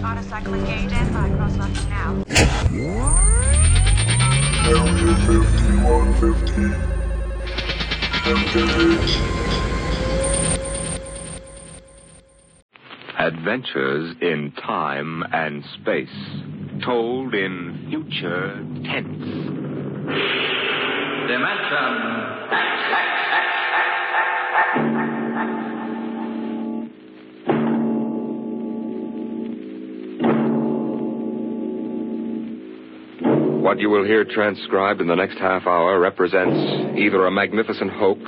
Autocycle and by cross now. Area 5150. Engage. Adventures in time and space, told in future tense. Dimension. What you will hear transcribed in the next half hour represents either a magnificent hoax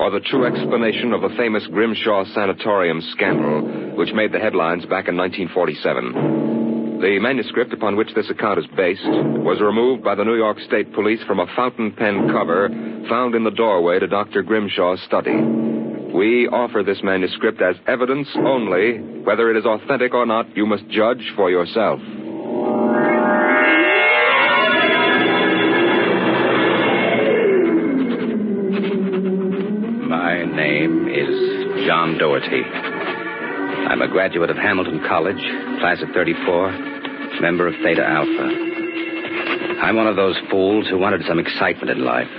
or the true explanation of the famous Grimshaw Sanatorium scandal, which made the headlines back in 1947. The manuscript upon which this account is based was removed by the New York State Police from a fountain pen cover found in the doorway to Dr. Grimshaw's study. We offer this manuscript as evidence only. Whether it is authentic or not, you must judge for yourself. John Doherty. I'm a graduate of Hamilton College, class of 34, member of Theta Alpha. I'm one of those fools who wanted some excitement in life.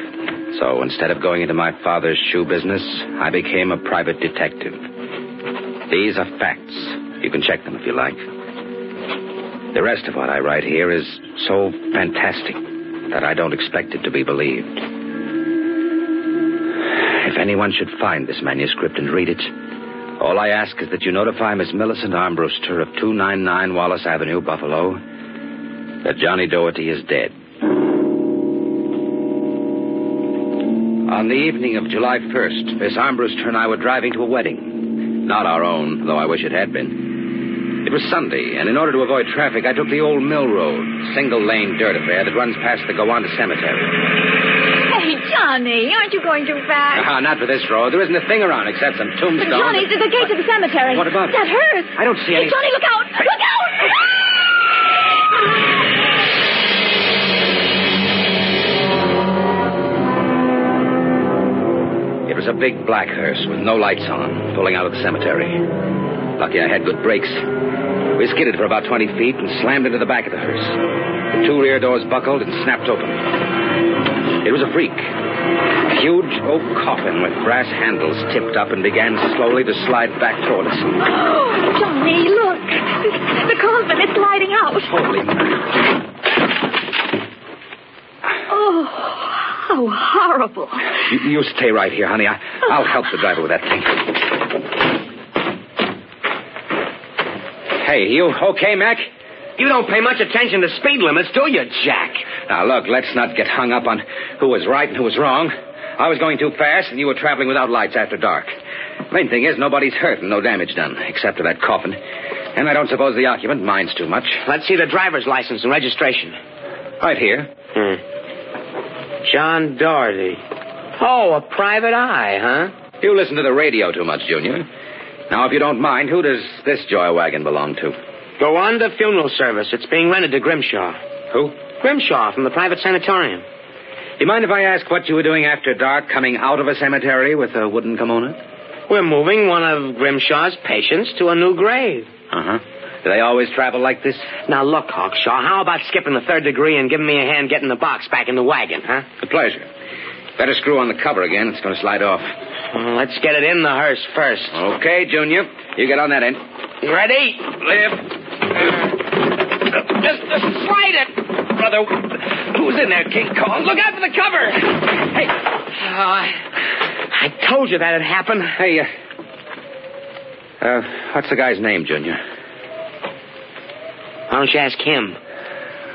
So instead of going into my father's shoe business, I became a private detective. These are facts. You can check them if you like. The rest of what I write here is so fantastic that I don't expect it to be believed. Anyone should find this manuscript and read it, all I ask is that you notify Miss Millicent Armbruster of 299 Wallace Avenue, Buffalo, that Johnny Doherty is dead. On the evening of July 1st, Miss Armbruster and I were driving to a wedding. Not our own, though I wish it had been. It was Sunday, and in order to avoid traffic, I took the old mill road, single lane dirt affair that runs past the Gowanda Cemetery. Johnny, aren't you going too fast? Ah, not for this road. There isn't a thing around except some tombstones. But Johnny, there's a gate to the cemetery. What about? That hers. I don't see any- Hey, Johnny, look out! Look out! It was a big black hearse with no lights on, pulling out of the cemetery. Lucky I had good brakes. We skidded for about 20 feet and slammed into the back of the hearse. The two rear doors buckled and snapped open. It was a freak. A huge oak coffin with brass handles tipped up and began slowly to slide back toward us. Oh, Johnny, look. The coffin, is sliding out. Holy Oh, how horrible. You, you stay right here, honey. I, I'll help the driver with that thing. Hey, you okay, Mac? You don't pay much attention to speed limits, do you, Jack? Now, look, let's not get hung up on who was right and who was wrong. I was going too fast, and you were traveling without lights after dark. Main thing is, nobody's hurt and no damage done, except to that coffin. And I don't suppose the occupant minds too much. Let's see the driver's license and registration. Right here. Hmm. John Doherty. Oh, a private eye, huh? You listen to the radio too much, Junior. Now, if you don't mind, who does this joy wagon belong to? Gowanda funeral service. It's being rented to Grimshaw. Who? Grimshaw from the private sanatorium. Do you mind if I ask what you were doing after dark coming out of a cemetery with a wooden kimono? We're moving one of Grimshaw's patients to a new grave. Uh huh. Do they always travel like this? Now, look, Hawkshaw, how about skipping the third degree and giving me a hand getting the box back in the wagon, huh? A pleasure. Better screw on the cover again. It's going to slide off. Well, let's get it in the hearse first. Okay, Junior. You get on that end. Ready? Lift. Just, just slide it, brother. Who's in there, King Kong? Look out for the cover. Hey. Uh, I told you that'd happen. Hey, uh, uh, what's the guy's name, Junior? Why don't you ask him?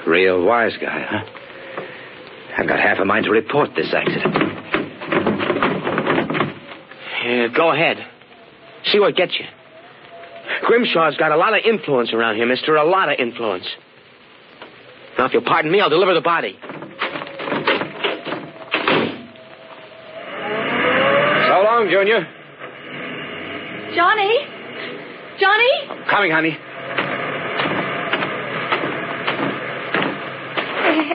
Real wise guy, huh? I've got half a mind to report this accident. Yeah, go ahead. See what gets you. Grimshaw's got a lot of influence around here, mister. A lot of influence. Now, if you'll pardon me, I'll deliver the body. So long, Junior. Johnny? Johnny? Coming, honey.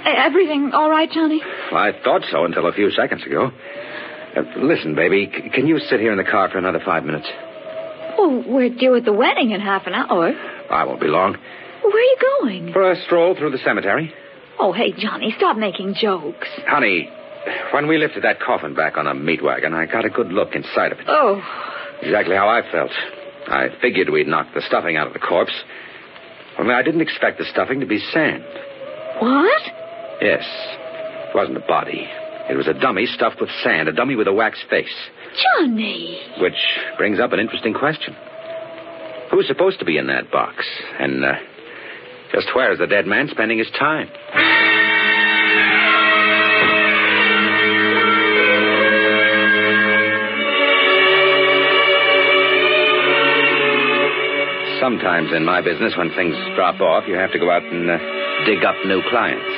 Everything all right, Johnny? Well, I thought so until a few seconds ago. Uh, listen, baby, c- can you sit here in the car for another five minutes? Oh, we're due at the wedding in half an hour. I won't be long. Where are you going? For a stroll through the cemetery. Oh, hey, Johnny, stop making jokes. Honey, when we lifted that coffin back on a meat wagon, I got a good look inside of it. Oh, Exactly how I felt. I figured we'd knocked the stuffing out of the corpse. Only I didn't expect the stuffing to be sand. what? Yes. It wasn't a body. It was a dummy stuffed with sand, a dummy with a wax face. Johnny. Which brings up an interesting question. Who's supposed to be in that box? And uh, just where is the dead man spending his time? Sometimes in my business, when things drop off, you have to go out and uh, dig up new clients.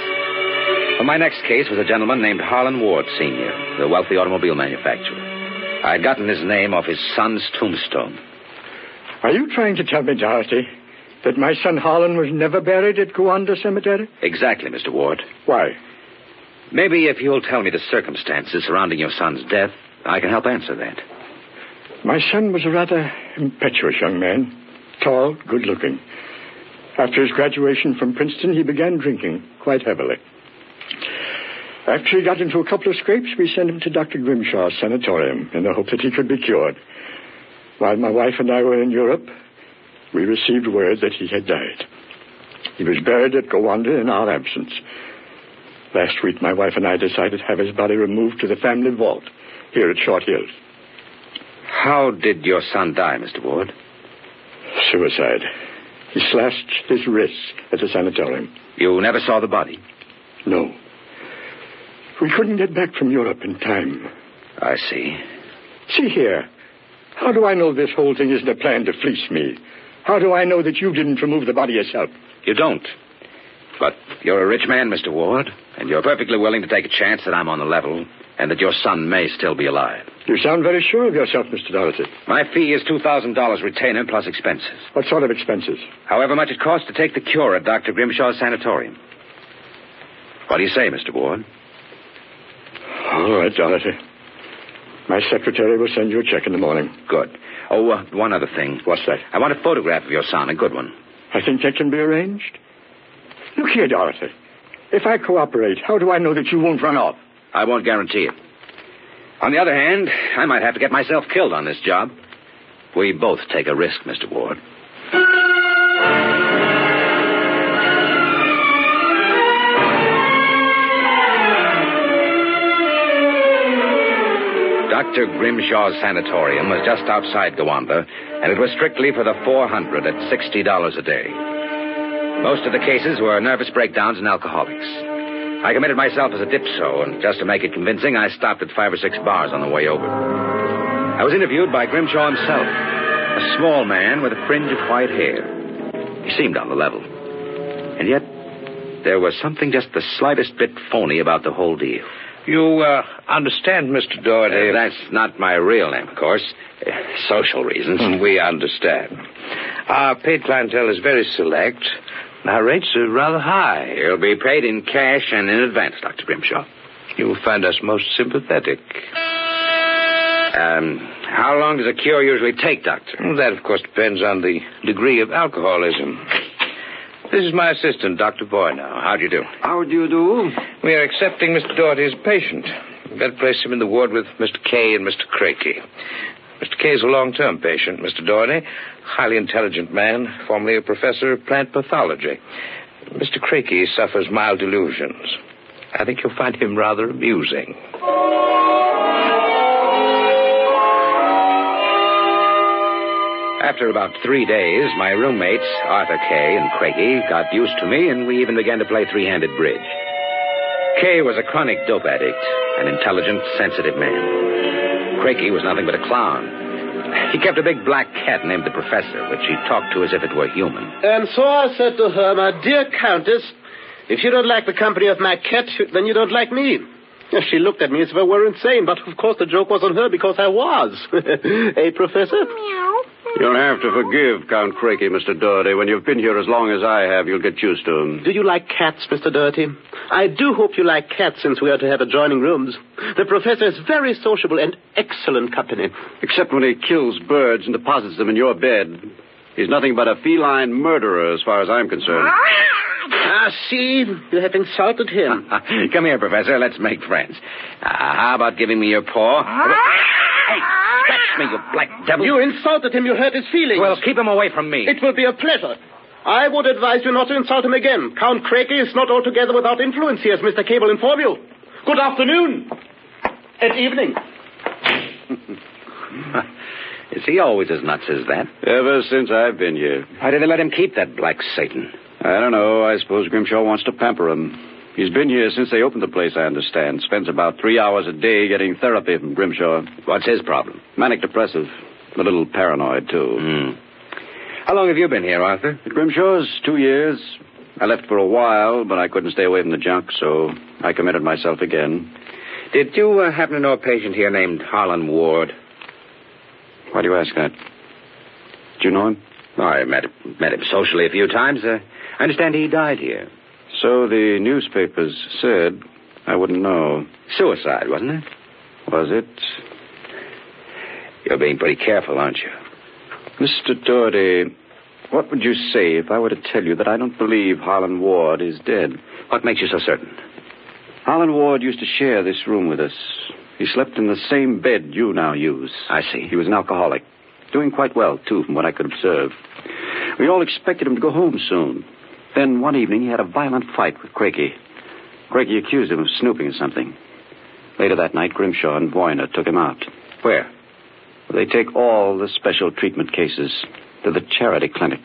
Well, my next case was a gentleman named Harlan Ward, Sr., the wealthy automobile manufacturer. I'd gotten his name off his son's tombstone. Are you trying to tell me, Doherty, that my son Harlan was never buried at Gowanda Cemetery? Exactly, Mr. Ward. Why? Maybe if you'll tell me the circumstances surrounding your son's death, I can help answer that. My son was a rather impetuous young man, tall, good looking. After his graduation from Princeton, he began drinking quite heavily. After he got into a couple of scrapes, we sent him to Dr. Grimshaw's sanatorium in the hope that he could be cured. While my wife and I were in Europe, we received word that he had died. He was buried at Gowanda in our absence. Last week, my wife and I decided to have his body removed to the family vault here at Short Hills. How did your son die, Mr. Ward? Suicide. He slashed his wrists at the sanatorium. You never saw the body? No. We couldn't get back from Europe in time. I see. See here. How do I know this whole thing isn't a plan to fleece me? How do I know that you didn't remove the body yourself? You don't. But you're a rich man, Mr. Ward, and you're perfectly willing to take a chance that I'm on the level and that your son may still be alive. You sound very sure of yourself, Mr. Doherty. My fee is $2,000 retainer plus expenses. What sort of expenses? However much it costs to take the cure at Dr. Grimshaw's sanatorium. What do you say, Mr. Ward? All right, Doherty. My secretary will send you a check in the morning. Good. Oh, uh, one other thing. What's that? I want a photograph of your son, a good one. I think that can be arranged. Look here, Doherty. If I cooperate, how do I know that you won't run off? I won't guarantee it. On the other hand, I might have to get myself killed on this job. We both take a risk, Mr. Ward. Dr. Grimshaw's sanatorium was just outside Gowanda, and it was strictly for the 400 at $60 a day. Most of the cases were nervous breakdowns and alcoholics. I committed myself as a dipso, and just to make it convincing, I stopped at five or six bars on the way over. I was interviewed by Grimshaw himself, a small man with a fringe of white hair. He seemed on the level. And yet, there was something just the slightest bit phony about the whole deal. You uh, understand, Mr. Doherty? Uh, that's not my real name, of course. Uh, social reasons. We understand. Our paid clientele is very select. Our rates are rather high. You'll be paid in cash and in advance, Dr. Grimshaw. You will find us most sympathetic. Um, how long does a cure usually take, Doctor? That, of course, depends on the degree of alcoholism. This is my assistant, Dr. Boynow. How do you do? How do you do? We are accepting Mr. Doherty's patient. To place him in the ward with Mr. Kay and Mr. Craigie. Mr. Kay is a long-term patient, Mr. Doherty. Highly intelligent man, formerly a professor of plant pathology. Mr. Craigie suffers mild delusions. I think you'll find him rather amusing. After about three days, my roommates, Arthur Kay and Craigie, got used to me, and we even began to play three-handed bridge. Kay was a chronic dope addict, an intelligent, sensitive man. Craigie was nothing but a clown. He kept a big black cat named the Professor, which he talked to as if it were human. And so I said to her, my dear Countess, if you don't like the company of my cat, then you don't like me. She looked at me as if I were insane, but of course the joke was on her because I was. hey, Professor? You'll have to forgive Count Craigie, Mr. Doherty. When you've been here as long as I have, you'll get used to him. Do you like cats, Mr. Doherty? I do hope you like cats since we are to have adjoining rooms. The professor is very sociable and excellent company. Except when he kills birds and deposits them in your bed. He's nothing but a feline murderer as far as I'm concerned. Ah, see? You have insulted him. Come here, Professor. Let's make friends. Uh, how about giving me your paw? Hey, scratch me, you black devil. You insulted him. You hurt his feelings. Well, keep him away from me. It will be a pleasure. I would advise you not to insult him again. Count Craigie is not altogether without influence here, as Mr. Cable informed you. Good afternoon. And evening. Is he always as nuts as that? Ever since I've been here. Why did they let him keep that black Satan? I don't know. I suppose Grimshaw wants to pamper him. He's been here since they opened the place, I understand. Spends about three hours a day getting therapy from Grimshaw. What's his problem? Manic depressive. A little paranoid, too. Hmm. How long have you been here, Arthur? At Grimshaw's two years. I left for a while, but I couldn't stay away from the junk, so I committed myself again. Did you uh, happen to know a patient here named Harlan Ward? Why do you ask that? Do you know him? I met, met him socially a few times. Uh, I understand he died here. So the newspapers said. I wouldn't know. Suicide, wasn't it? Was it? You're being pretty careful, aren't you? Mr. Doherty, what would you say if I were to tell you that I don't believe Harlan Ward is dead? What makes you so certain? Harlan Ward used to share this room with us. He slept in the same bed you now use. I see. He was an alcoholic. Doing quite well, too, from what I could observe. We all expected him to go home soon. Then one evening he had a violent fight with Craigie. Craigie accused him of snooping or something. Later that night, Grimshaw and Voyner took him out. Where? They take all the special treatment cases to the charity clinic.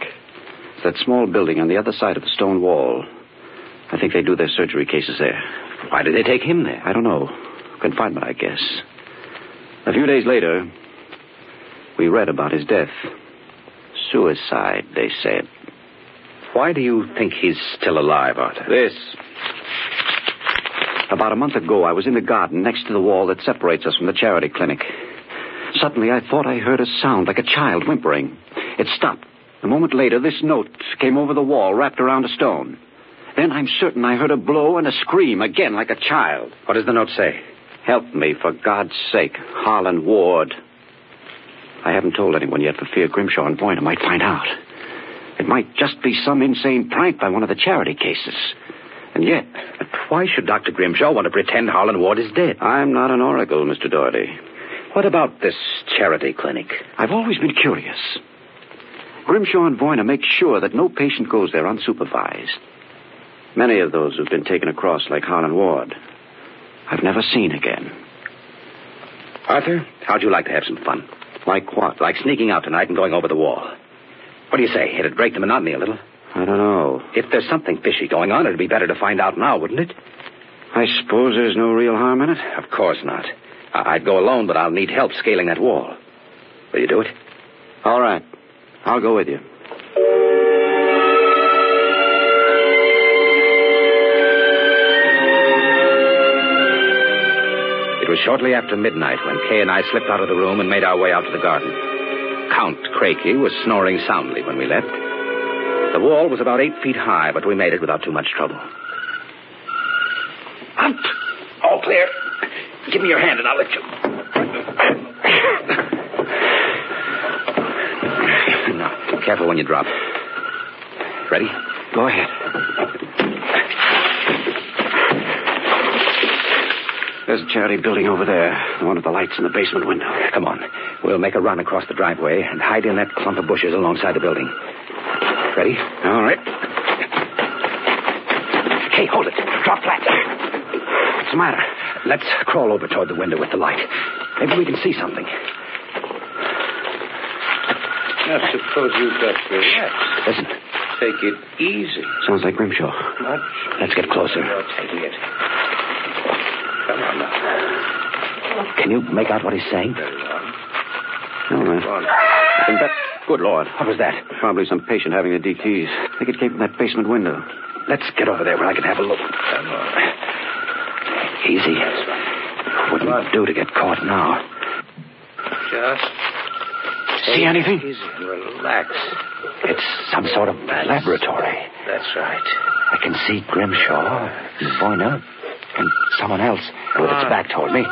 It's that small building on the other side of the stone wall. I think they do their surgery cases there. Why did they take him there? I don't know. Confinement, I guess. A few days later, we read about his death. Suicide, they said. Why do you think he's still alive, Arthur? This. About a month ago, I was in the garden next to the wall that separates us from the charity clinic. Suddenly, I thought I heard a sound like a child whimpering. It stopped. A moment later, this note came over the wall, wrapped around a stone. Then I'm certain I heard a blow and a scream again like a child. What does the note say? Help me, for God's sake. Harlan Ward. I haven't told anyone yet for fear Grimshaw and Boyner might find out. It might just be some insane prank by one of the charity cases. And yet. But why should Dr. Grimshaw want to pretend Harlan Ward is dead? I'm not an oracle, Mr. Doherty. What about this charity clinic? I've always been curious. Grimshaw and Voyner make sure that no patient goes there unsupervised. Many of those who've been taken across, like Harlan Ward, I've never seen again. Arthur, how'd you like to have some fun? Like what? Like sneaking out tonight and going over the wall. What do you say? It'd break the monotony a little. I don't know. If there's something fishy going on, it'd be better to find out now, wouldn't it? I suppose there's no real harm in it. Of course not. I- I'd go alone, but I'll need help scaling that wall. Will you do it? All right. I'll go with you. It was shortly after midnight when Kay and I slipped out of the room and made our way out to the garden. Count Craigie was snoring soundly when we left. The wall was about eight feet high, but we made it without too much trouble. Out! All clear. Give me your hand and I'll lift you. Now, careful when you drop. Ready? Go ahead. There's a charity building over there. One of the lights in the basement window. Come on. We'll make a run across the driveway and hide in that clump of bushes alongside the building. Ready? All right. Hey, hold it. Drop flat. What's the matter? Let's crawl over toward the window with the light. Maybe we can see something. I suppose you've got to relax. Listen. Take it easy. Sounds like Grimshaw. Much. Let's get closer. You're taking it. Come on now. Can you make out what he's saying? Very well. No, man. Go on. I think that. Good Lord. What was that? Probably some patient having the D keys. I think it came from that basement window. Let's get over there where I can have a look. Come on. Easy. Wouldn't do to get caught now. Just See anything? it Easy and relax. It's some sort of laboratory. That's right. I can see Grimshaw, Voyner, and someone else with its ah. back toward me.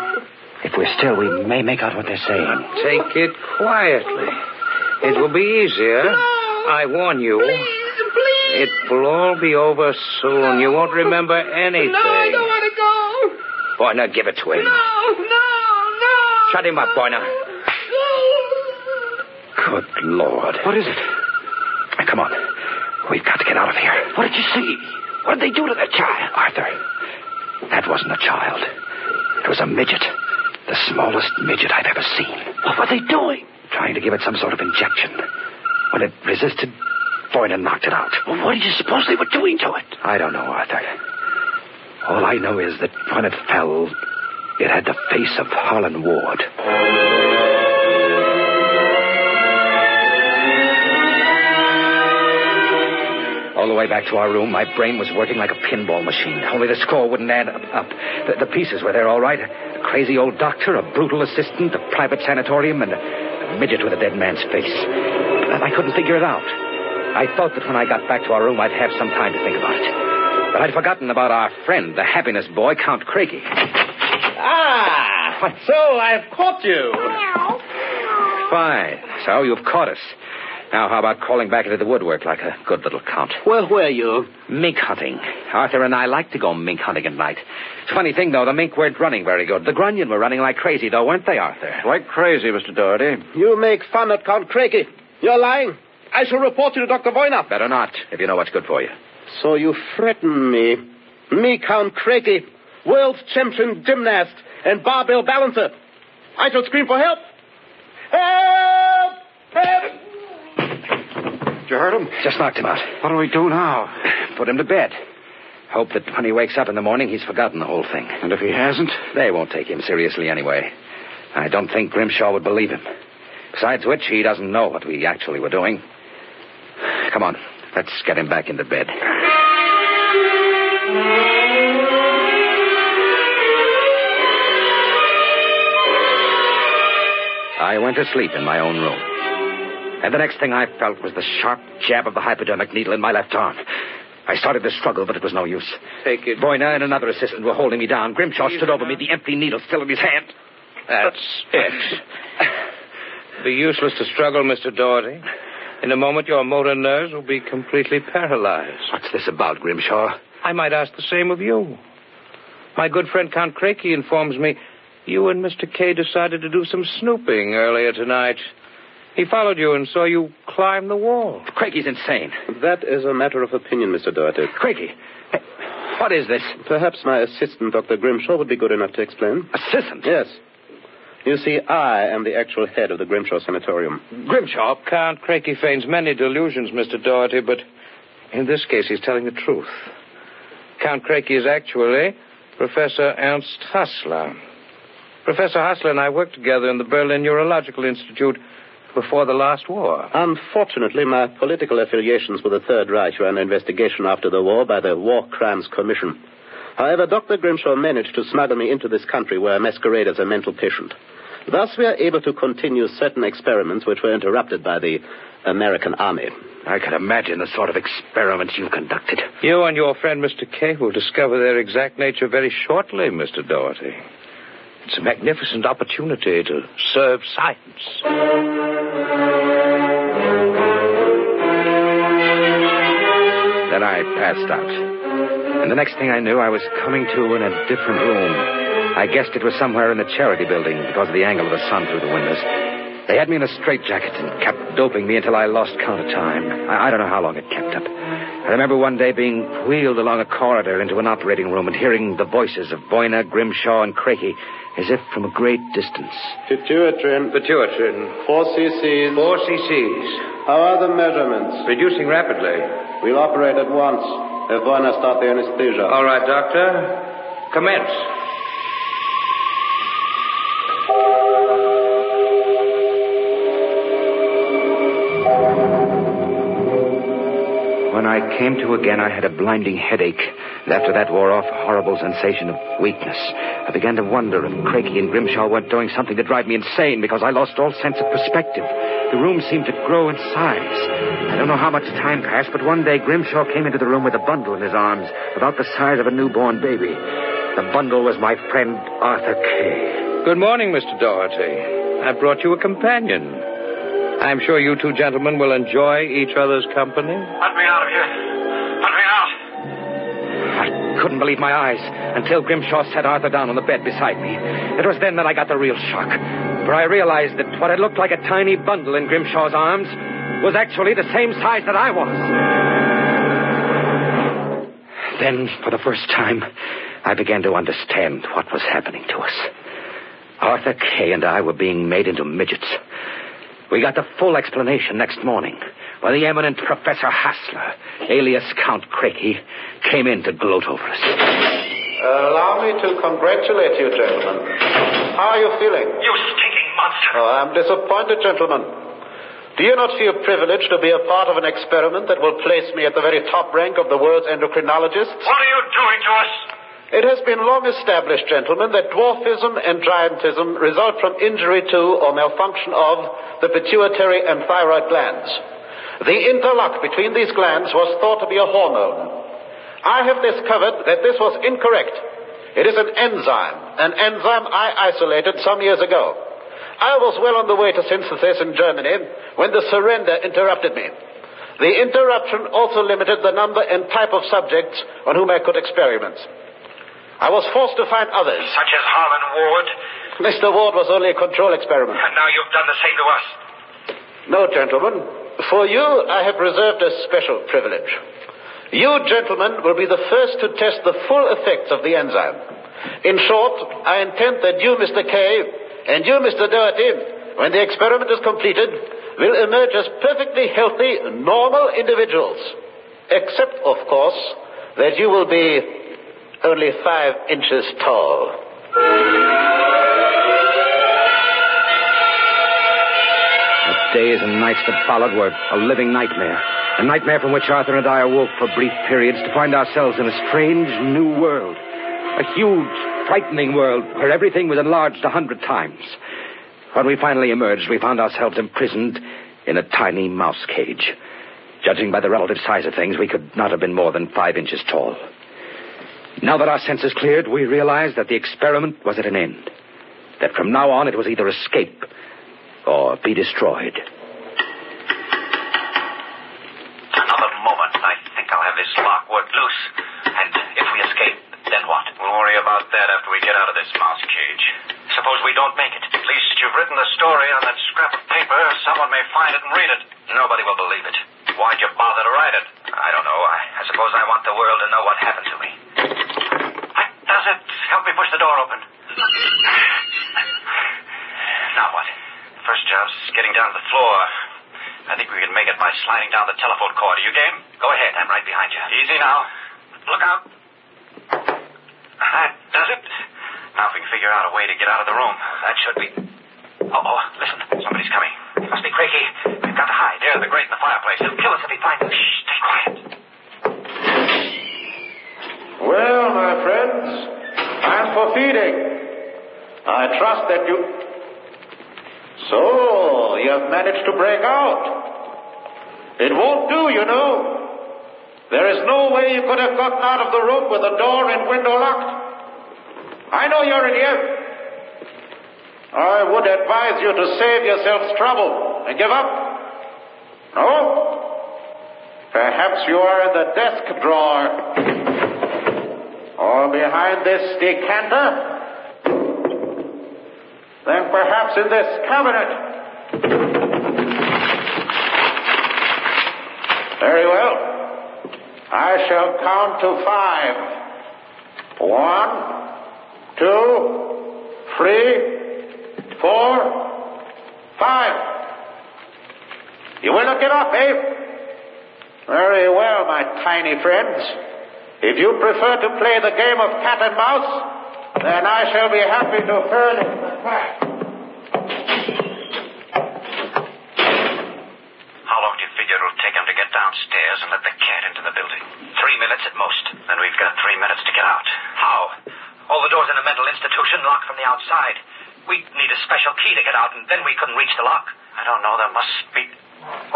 If we're still, we may make out what they're saying. Take it quietly. It will be easier. No, I warn you. Please, please. It will all be over soon. You won't remember anything. No, I don't want to go. Boy, now give it to him. No, no, no. Shut him up, Boyner. Good Lord. What is it? Come on. We've got to get out of here. What did you see? What did they do to that child? Arthur, that wasn't a child. It was a midget. The smallest midget I've ever seen. What were they doing? Trying to give it some sort of injection. When it resisted, Boynan knocked it out. Well, what did you suppose they were doing to it? I don't know, Arthur. All I know is that when it fell, it had the face of Harlan Ward. All the way back to our room, my brain was working like a pinball machine. Only the score wouldn't add up. up. The, the pieces were there all right. A crazy old doctor, a brutal assistant, a private sanatorium, and a, a midget with a dead man's face. But I couldn't figure it out. I thought that when I got back to our room, I'd have some time to think about it. But I'd forgotten about our friend, the happiness boy, Count Craigie. Ah, so I've caught you. Fine. So you've caught us. Now, how about crawling back into the woodwork like a good little count? Where were you? Mink hunting. Arthur and I like to go mink hunting at night. Funny thing, though. The mink weren't running very good. The grunion were running like crazy, though, weren't they, Arthur? Like crazy, Mr. Doherty. You make fun of Count Craigie. You're lying. I shall report you to Dr. Voyner. Better not, if you know what's good for you. So you threaten me. Me, Count Craigie, world champion gymnast and barbell balancer. I shall scream for help. Help! Help! You heard him? Just knocked him out. What do we do now? Put him to bed. Hope that when he wakes up in the morning, he's forgotten the whole thing. And if he hasn't? They won't take him seriously anyway. I don't think Grimshaw would believe him. Besides which, he doesn't know what we actually were doing. Come on, let's get him back into bed. I went to sleep in my own room. And the next thing I felt was the sharp jab of the hypodermic needle in my left arm. I started to struggle, but it was no use. Take it. Boyna and another assistant were holding me down. Grimshaw stood over me, the empty needle still in his hand. That's it. Be useless to struggle, Mr. Doherty. In a moment, your motor nerves will be completely paralyzed. What's this about, Grimshaw? I might ask the same of you. My good friend Count Craigie informs me you and Mr. Kay decided to do some snooping earlier tonight. He followed you and saw you climb the wall. Craigie's insane. That is a matter of opinion, Mr. Doherty. Craigie, what is this? Perhaps my assistant, Dr. Grimshaw, would be good enough to explain. Assistant? Yes. You see, I am the actual head of the Grimshaw Sanatorium. Grimshaw, Count Craigie feigns many delusions, Mr. Doherty, but in this case he's telling the truth. Count Craigie is actually Professor Ernst Hassler. Professor Hassler and I worked together in the Berlin Neurological Institute before the last war. Unfortunately, my political affiliations with the Third Reich were under investigation after the war by the War Crimes Commission. However, Dr. Grimshaw managed to smuggle me into this country where I masquerade as a mental patient. Thus, we are able to continue certain experiments which were interrupted by the American Army. I can imagine the sort of experiments you conducted. You and your friend Mr. Kay will discover their exact nature very shortly, Mr. Doherty. It's a magnificent opportunity to serve science. Then I passed out. And the next thing I knew, I was coming to in a different room. I guessed it was somewhere in the charity building because of the angle of the sun through the windows. They had me in a straitjacket and kept doping me until I lost count of time. I, I don't know how long it kept up. I remember one day being wheeled along a corridor into an operating room and hearing the voices of Boyna, Grimshaw, and Craigie as if from a great distance. Pituitrin, Pituitrin. 4 cc's. Four cc's. How are the measurements? Reducing rapidly. We'll operate at once. If Voyna start the anesthesia. All right, Doctor. Commence. When I came to again, I had a blinding headache. And after that wore off a horrible sensation of weakness. I began to wonder if Craigie and Grimshaw weren't doing something to drive me insane because I lost all sense of perspective. The room seemed to grow in size. I don't know how much time passed, but one day Grimshaw came into the room with a bundle in his arms, about the size of a newborn baby. The bundle was my friend Arthur Kay. Good morning, Mr. Doherty. I brought you a companion. I'm sure you two gentlemen will enjoy each other's company. Let me out of here. Let me out. I couldn't believe my eyes until Grimshaw set Arthur down on the bed beside me. It was then that I got the real shock. For I realized that what had looked like a tiny bundle in Grimshaw's arms was actually the same size that I was. Then, for the first time, I began to understand what was happening to us. Arthur Kay and I were being made into midgets. We got the full explanation next morning when the eminent Professor Hassler, alias Count Craigie, came in to gloat over us. allow me to congratulate you, gentlemen. How are you feeling? You stinking monster. Oh, I'm disappointed, gentlemen. Do you not feel privileged to be a part of an experiment that will place me at the very top rank of the world's endocrinologists? What are you doing to us? It has been long established, gentlemen, that dwarfism and giantism result from injury to or malfunction of the pituitary and thyroid glands. The interlock between these glands was thought to be a hormone. I have discovered that this was incorrect. It is an enzyme, an enzyme I isolated some years ago. I was well on the way to synthesis in Germany when the surrender interrupted me. The interruption also limited the number and type of subjects on whom I could experiment. I was forced to find others. Such as Harlan Ward. Mr. Ward was only a control experiment. And now you've done the same to us. No, gentlemen. For you, I have reserved a special privilege. You, gentlemen, will be the first to test the full effects of the enzyme. In short, I intend that you, Mr. Kay, and you, Mr. Doherty, when the experiment is completed, will emerge as perfectly healthy, normal individuals. Except, of course, that you will be only five inches tall. The days and nights that followed were a living nightmare. A nightmare from which Arthur and I awoke for brief periods to find ourselves in a strange new world. A huge, frightening world where everything was enlarged a hundred times. When we finally emerged, we found ourselves imprisoned in a tiny mouse cage. Judging by the relative size of things, we could not have been more than five inches tall. Now that our senses cleared, we realized that the experiment was at an end. That from now on it was either escape or be destroyed. You game? Go ahead. I'm right behind you. Easy now. Look out. That does it. Now if we can figure out a way to get out of the room, that should be. Oh, oh, listen. Somebody's coming. It must be Craigie. We've got to hide. There, the grate in the fireplace. He'll kill us if he finds us. Shh, stay quiet. Well, my friends, I'm for feeding. I trust that you. So, you have managed to break out. It won't do, you know. There is no way you could have gotten out of the room with the door and window locked. I know you're in here. I would advise you to save yourselves trouble and give up. No? Perhaps you are in the desk drawer. Or behind this decanter? Then perhaps in this cabinet. Very well. I shall count to five. One, two, three, four, five. You will not get up, eh? Very well, my tiny friends. If you prefer to play the game of cat and mouse, then I shall be happy to furnish the cat. How long do you figure it'll take him to get downstairs and let the cat into the building? Three minutes at most. Then we've got three minutes to get out. How? All the doors in a mental institution locked from the outside. We'd need a special key to get out, and then we couldn't reach the lock. I don't know. There must be.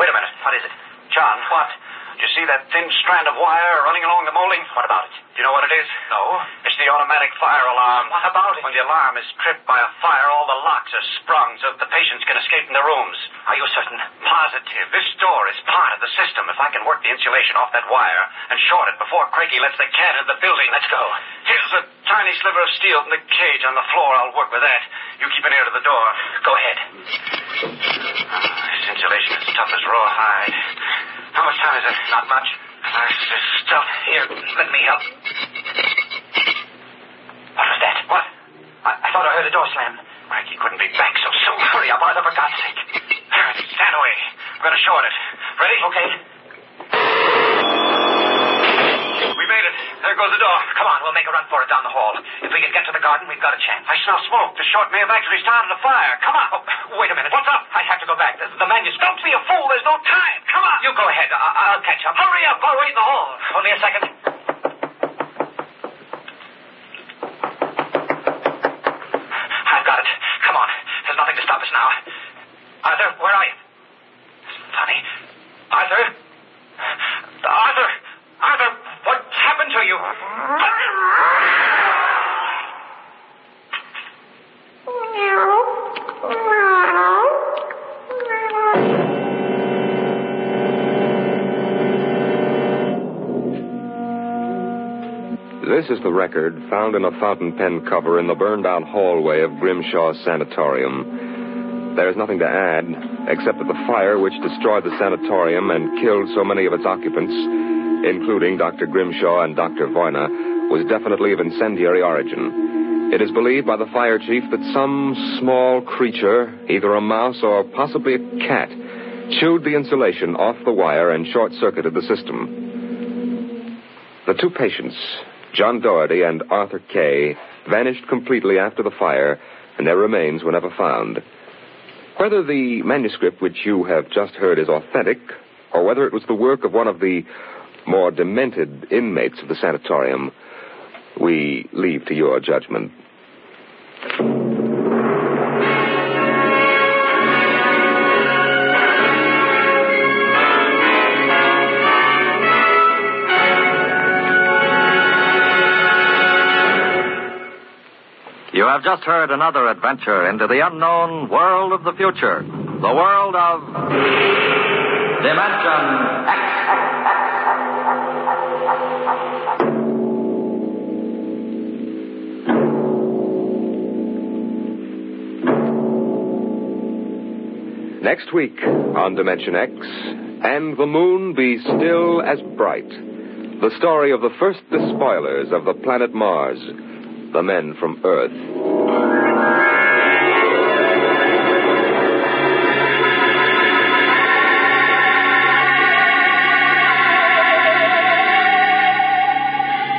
Wait a minute. What is it? John. What? Do you see that thin strand of wire running along the molding? What about it? Do you know what it is? No. It's the automatic fire alarm. What about it? When the alarm is tripped by a fire, all the locks are sprung so that the patients can escape in their rooms. Are you certain? Positive. This door is part of the system. If I can work the insulation off that wire and short it before Craigie lets the cat into the building, let's go. Here's a tiny sliver of steel from the cage on the floor. I'll work with that. You keep an ear to the door. Go ahead. Ah, this insulation is tough as rawhide. How much time is it? Not much. Ah, This stuff. Here, let me help. What was that? What? I, I thought I heard a door slam. Craigie couldn't be back so soon. Hurry up, Arthur, for God's sake. Stand away. I'm going to short it. Ready? Okay. We made it. There goes the door. Come on, we'll make a run for it down the hall. If we can get to the garden, we've got a chance. I smell smoke. The short may have actually started a fire. Come on. Oh, wait a minute. What's up? I have to go back. The, the manuscript. Don't be a fool. There's no time. Come on. You go ahead. I- I'll catch up. Hurry up. I'll wait in the hall. Only a second. I've got it. Come on. There's nothing to stop us now. Arthur, where are you? Funny. Arthur? Arthur! Arthur, what's happened to you? This is the record found in a fountain pen cover in the burned out hallway of Grimshaw Sanatorium. There is nothing to add, except that the fire which destroyed the sanatorium and killed so many of its occupants, including Dr. Grimshaw and Dr. Voyna, was definitely of incendiary origin. It is believed by the fire chief that some small creature, either a mouse or possibly a cat, chewed the insulation off the wire and short circuited the system. The two patients, John Doherty and Arthur Kay, vanished completely after the fire, and their remains were never found. Whether the manuscript which you have just heard is authentic, or whether it was the work of one of the more demented inmates of the sanatorium, we leave to your judgment. You have just heard another adventure into the unknown world of the future. The world of Dimension X. Next week on Dimension X, and the moon be still as bright. The story of the first despoilers of the planet Mars, the men from Earth.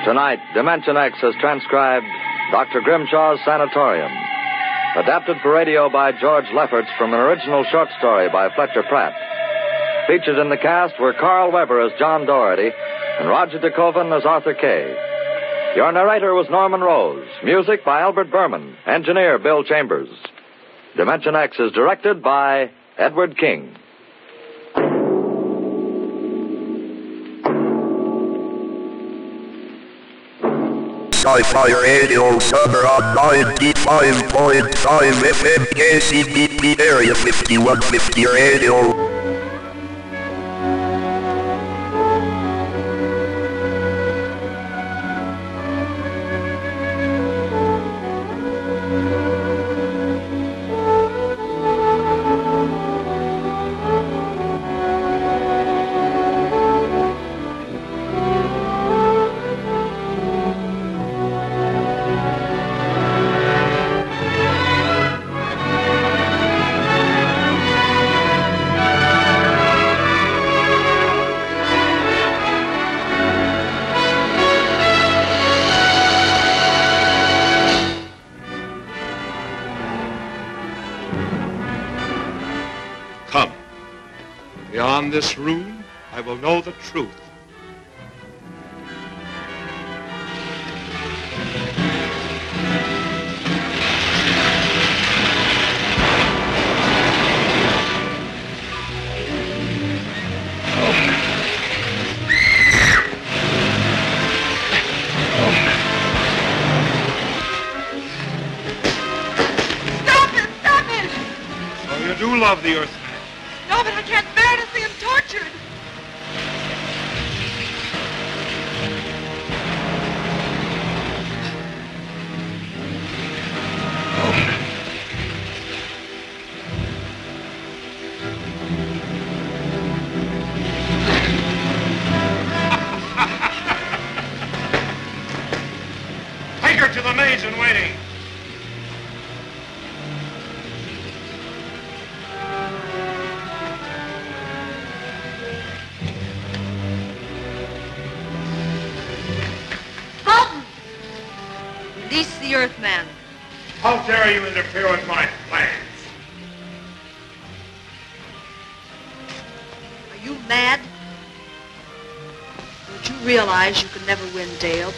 Tonight, Dimension X has transcribed Dr. Grimshaw's Sanatorium. Adapted for radio by George Lefferts from an original short story by Fletcher Pratt. Featured in the cast were Carl Weber as John Doherty and Roger DeKoven as Arthur Kay. Your narrator was Norman Rose. Music by Albert Berman. Engineer Bill Chambers. Dimension X is directed by Edward King. Sci-Fi Radio Summer on 95.5 FM KCBP Area 5150 Radio.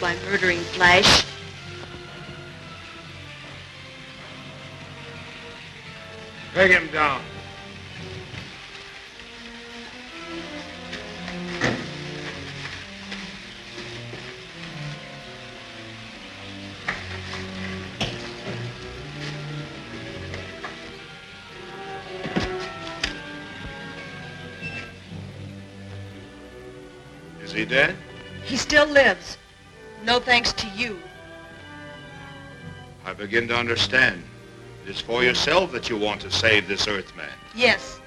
By murdering Flash? Begin to understand. It is for yourself that you want to save this Earthman. Yes,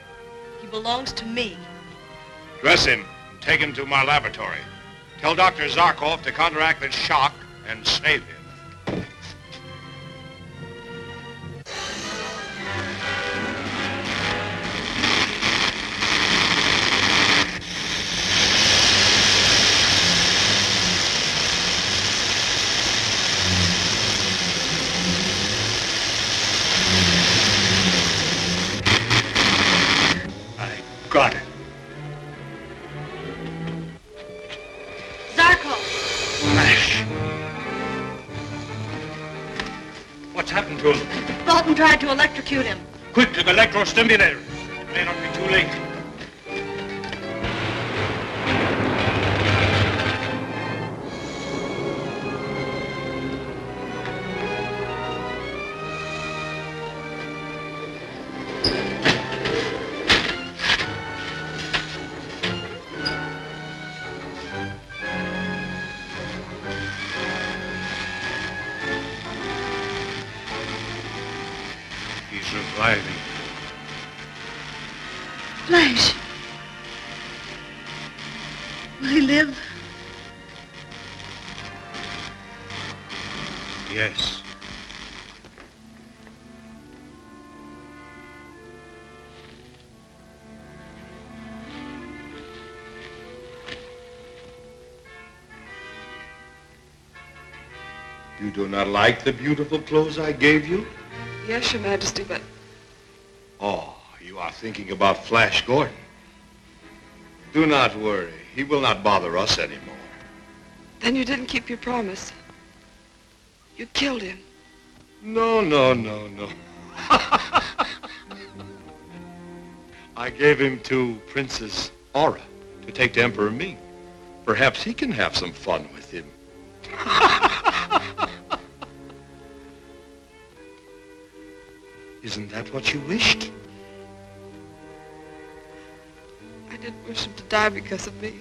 he belongs to me. Dress him and take him to my laboratory. Tell Dr. Zarkov to counteract this shock and save him. Him. Quick to the electrostimulator. It may not be too late. You do not like the beautiful clothes I gave you? Yes, Your Majesty, but Oh, you are thinking about Flash Gordon. Do not worry. He will not bother us anymore. then you didn't keep your promise. You killed him. No, no, no, no. I gave him to Princess Aura to take to Emperor Ming. Perhaps he can have some fun with him. Isn't that what you wished? I didn't wish him to die because of me.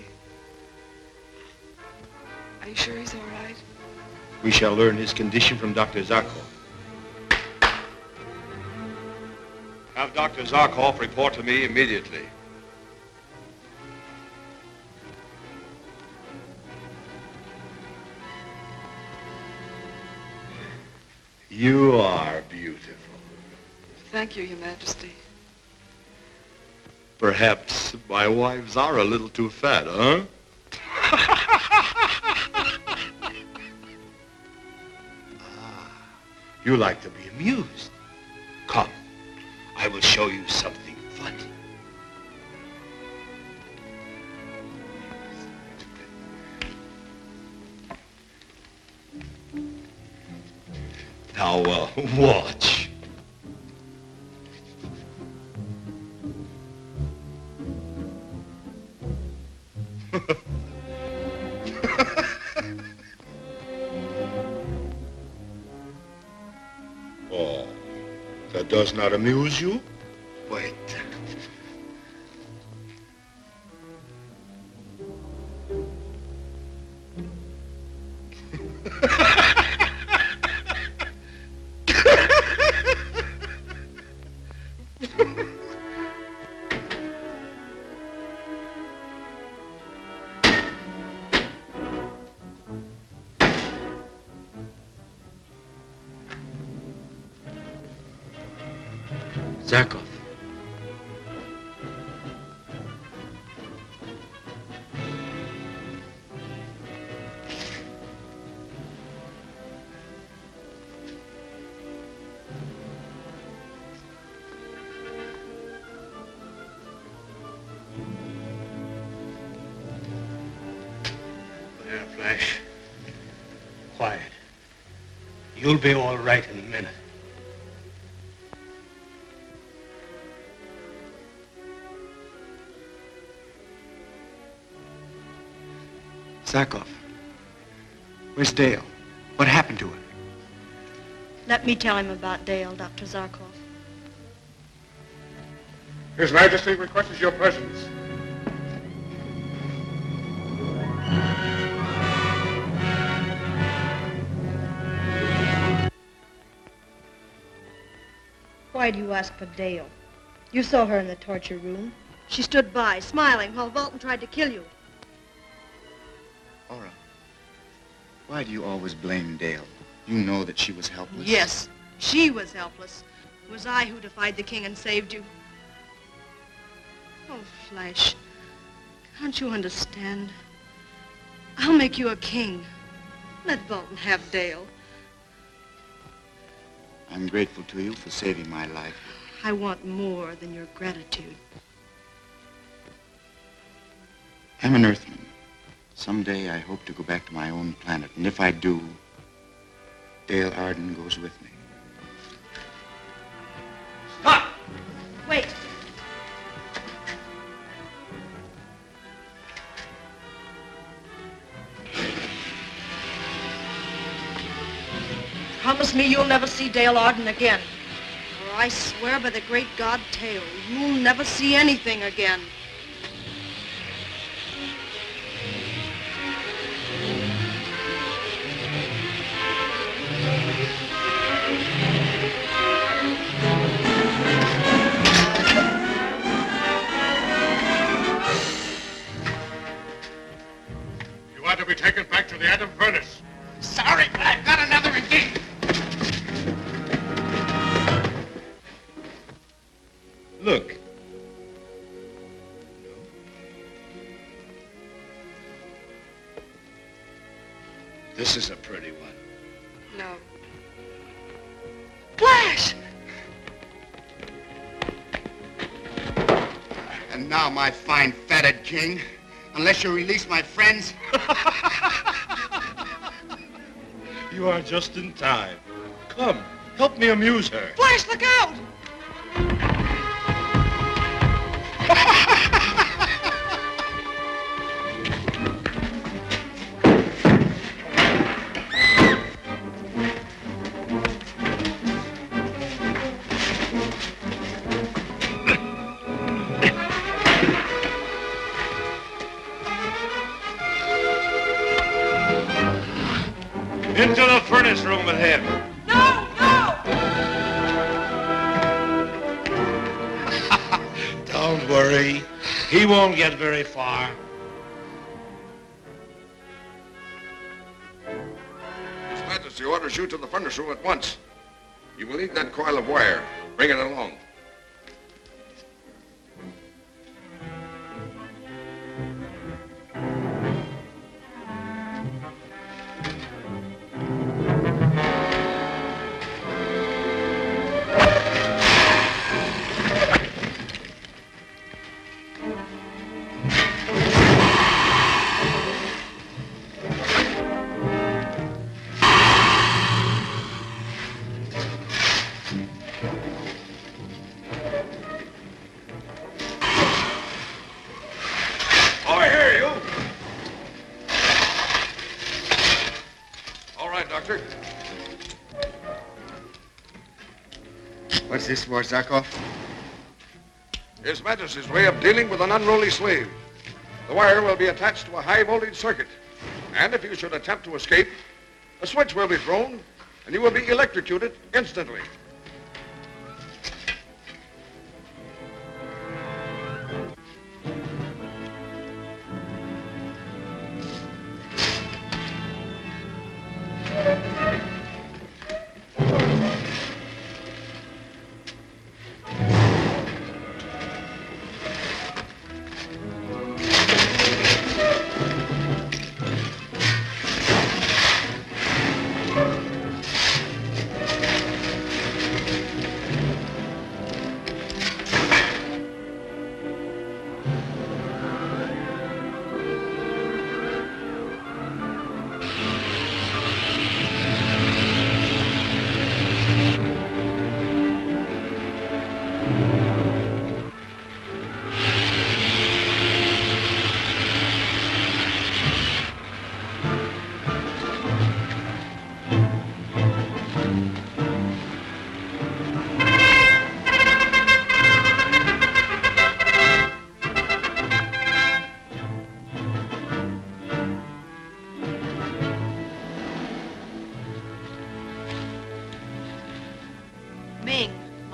Are you sure he's all right? We shall learn his condition from Dr. Zarkov. Have Dr. Zarkov report to me immediately. You are beautiful. Thank you, Your Majesty. Perhaps my wives are a little too fat, huh? ah, you like to be amused. Come, I will show you something funny. Now, uh, watch. Does not amuse you? You'll be all right in a minute. Zarkov. Where's Dale? What happened to her? Let me tell him about Dale, Dr. Zarkov. His Majesty requests your presence. Why do you ask for Dale? You saw her in the torture room. She stood by, smiling, while Vultan tried to kill you. Aura, why do you always blame Dale? You know that she was helpless. Yes, she was helpless. It was I who defied the king and saved you. Oh, Flash, can't you understand? I'll make you a king. Let Vultan have Dale. I'm grateful to you for saving my life. I want more than your gratitude. I'm an Earthman. Someday I hope to go back to my own planet, and if I do, Dale Arden goes with me. Me you'll never see Dale Arden again. Or I swear by the great god Tail, you'll never see anything again. My fine fatted king, unless you release my friends, You are just in time. Come, help me amuse her. Flash, look out! Room at once. This for, Zarkov? His Majesty's way of dealing with an unruly slave. The wire will be attached to a high voltage circuit. And if you should attempt to escape, A switch will be thrown, and you will be electrocuted instantly.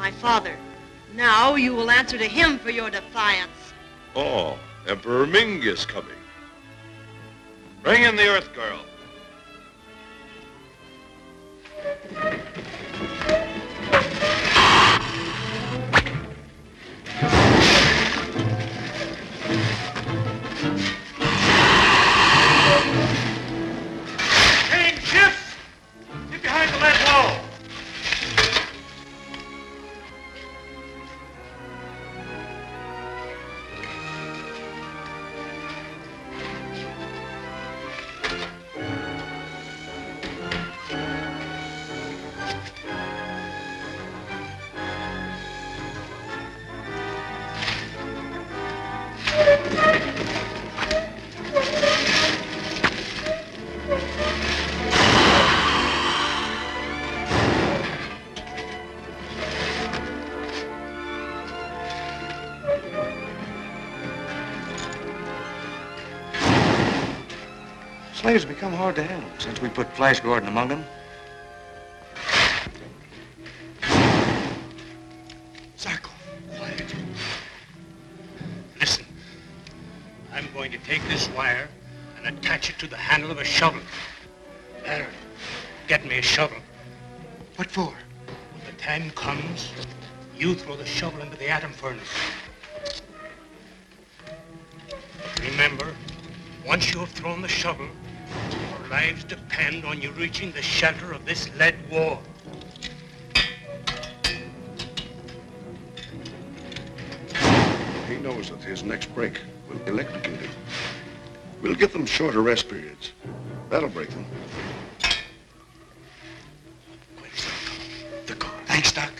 My father. Now you will answer to him for your defiance. Oh, Emperor Ming is coming. Bring in the Earth Girl. Slaves become hard to handle since we put Flash Gordon among them. Reaching the shelter of this lead wall. He knows that his next break will electrocute him. We'll get them shorter rest periods. That'll break them. Thanks, Doc.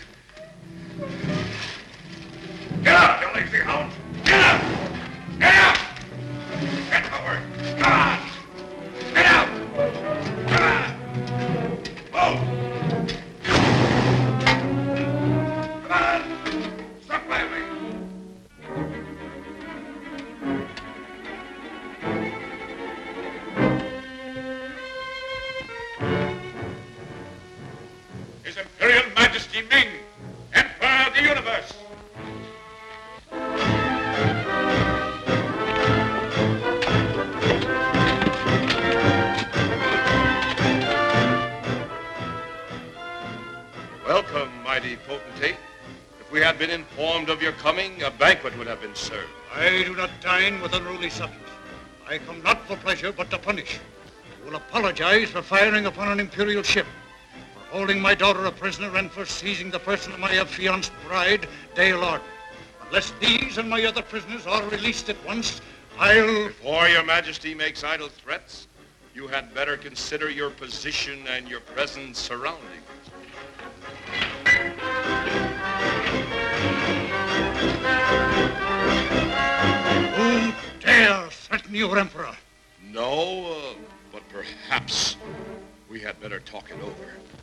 Banquet would have been served. I do not dine with unruly subjects. I come not for pleasure, but to punish. I will apologize for firing upon an imperial ship, for holding my daughter a prisoner, and for seizing the person of my affianced bride, Dale Arden. Unless these and my other prisoners are released at once, I'll... Before your majesty makes idle threats, you had better consider your position and your present surroundings. Dare threaten your emperor? No, uh, but perhaps we had better talk it over.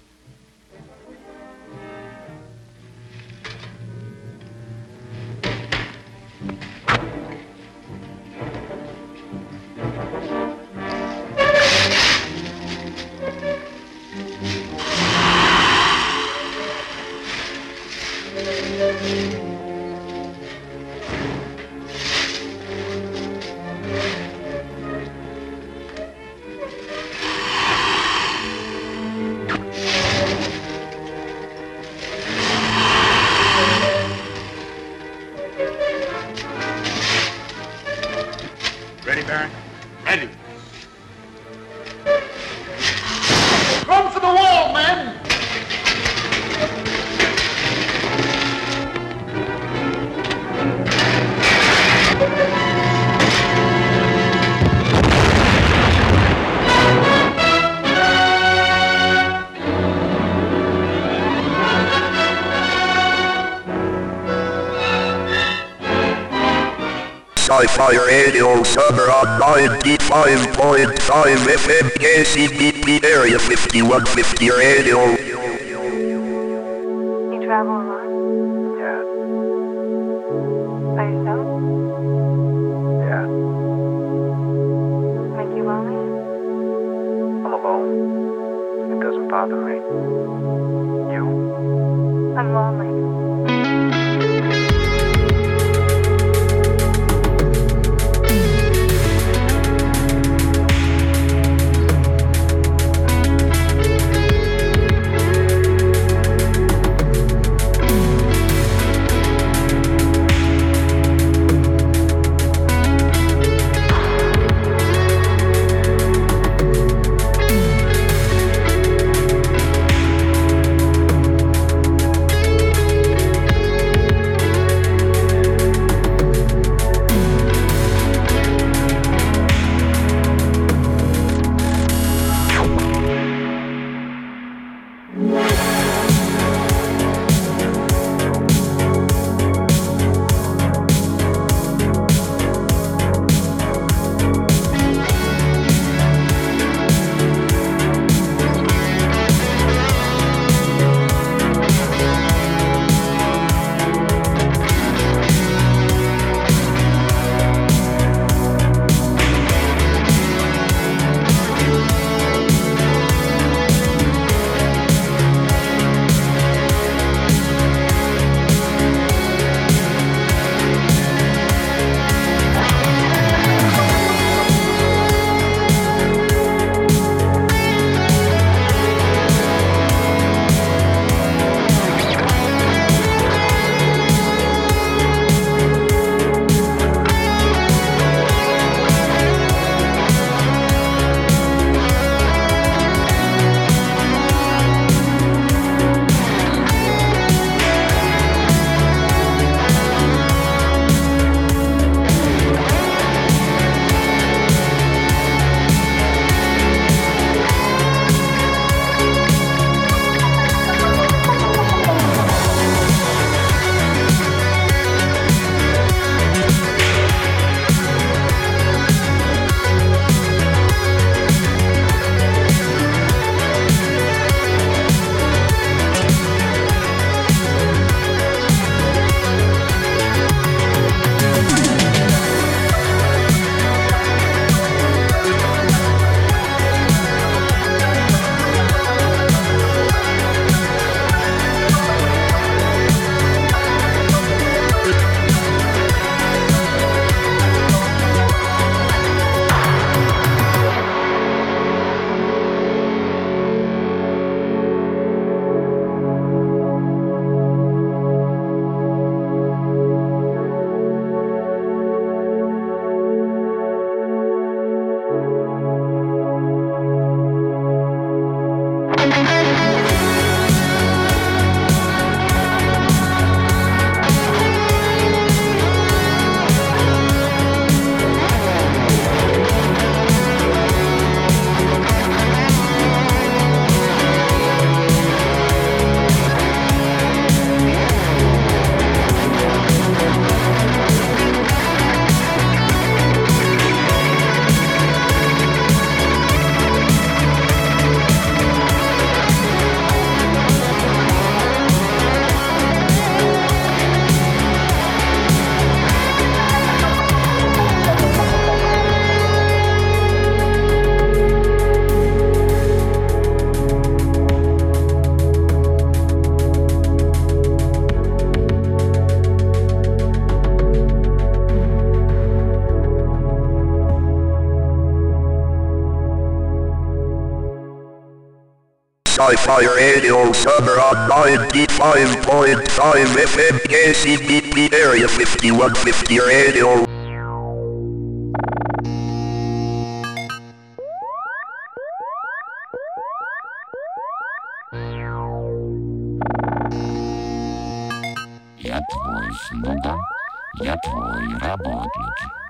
my radio summer on 95.5 FM KCBP Area 5150 Radio. Sci-Fi radio summer on 95.5 FM KCBP area 5150 radio. Я твой слуга, я твой работник.